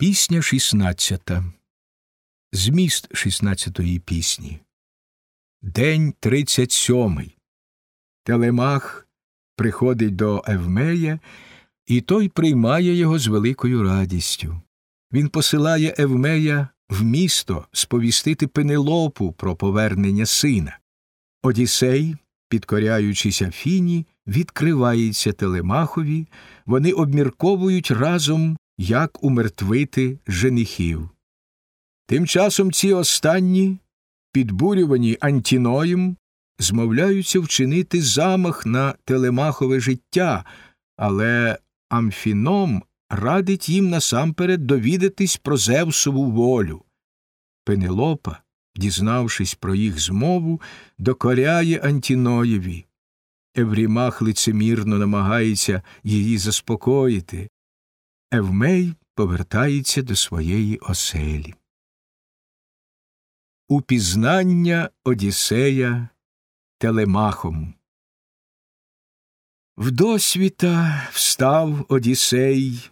Пісня шістнадцята. Зміст шістнадцятої пісні. День тридцять сьомий. Телемах приходить до Евмея, і той приймає його з великою радістю. Він посилає Евмея в місто сповістити Пенелопу про повернення сина. Одіссей, підкоряючись Афіні, відкривається Телемахові, вони обмірковують разом як умертвити женихів. Тим часом ці останні, підбурювані Антіноєм, змовляються вчинити замах на телемахове життя, але Амфіном радить їм насамперед довідатись про Зевсову волю. Пенелопа, дізнавшись про їх змову, докоряє Антіноєві. Еврімах лицемірно намагається її заспокоїти, Евмей повертається до своєї оселі. Упізнання Одіссея Телемахом. Вдосвіта встав Одіссей,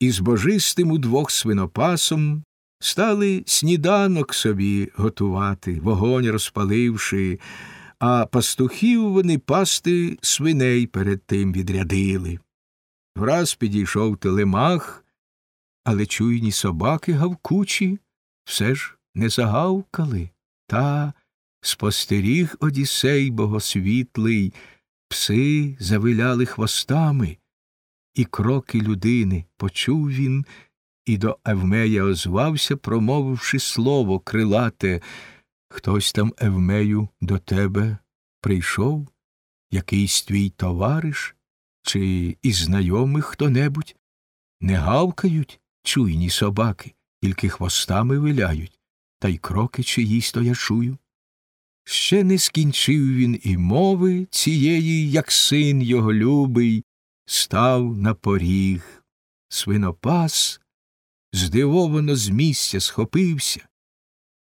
і з божистим удвох свинопасом стали сніданок собі готувати, вогонь розпаливши, а пастухів вони пасти свиней перед тим відрядили. Враз підійшов телемах, але чуйні собаки гавкучі все ж не загавкали, та спостеріг Одіссей богосвітлий, пси завиляли хвостами, і кроки людини почув він, і до Евмея озвався, промовивши слово крилате. Хтось там, Евмею, до тебе прийшов, якийсь твій товариш? Чи із знайомих хто небудь? Не гавкають чуйні собаки, тільки хвостами виляють, та й кроки чиїсь то я чую. Ще не скінчив він і мови цієї, як син його любий, став на поріг. Свинопас здивовано з місця схопився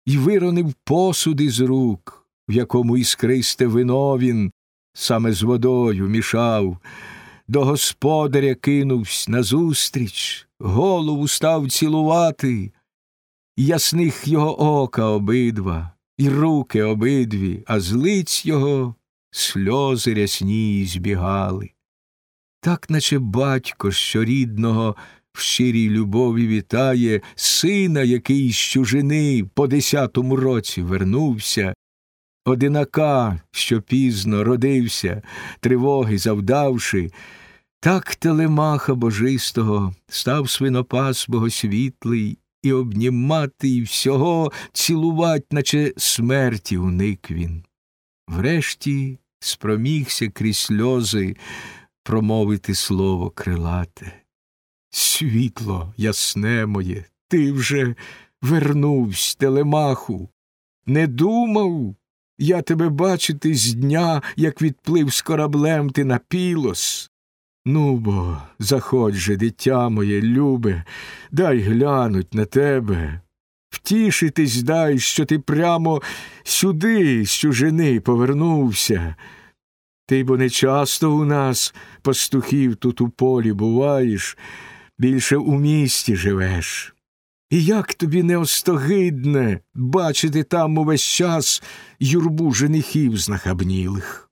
і виронив посуди з рук, в якому іскристе вино він саме з водою мішав до господаря кинувсь назустріч, голову став цілувати, ясних його ока обидва, і руки обидві, а з лиць його сльози рясні збігали. Так, наче батько, що рідного в щирій любові вітає, сина, який з чужини по десятому році вернувся, одинака, що пізно родився, тривоги завдавши, так телемаха божистого став свинопас богосвітлий, і обнімати, і всього цілувать, наче смерті уник він. Врешті спромігся крізь сльози промовити слово крилате. Світло, ясне моє, ти вже вернувсь, телемаху. Не думав я тебе бачити з дня, як відплив з кораблем ти на пілос. Ну бо, заходь же, дитя моє любе, дай глянуть на тебе. Втішитись дай, що ти прямо сюди, з чужини, повернувся. Ти бо не часто у нас, пастухів, тут у полі буваєш, більше у місті живеш. І як тобі не остогидне бачити там увесь час юрбу женихів знахабнілих.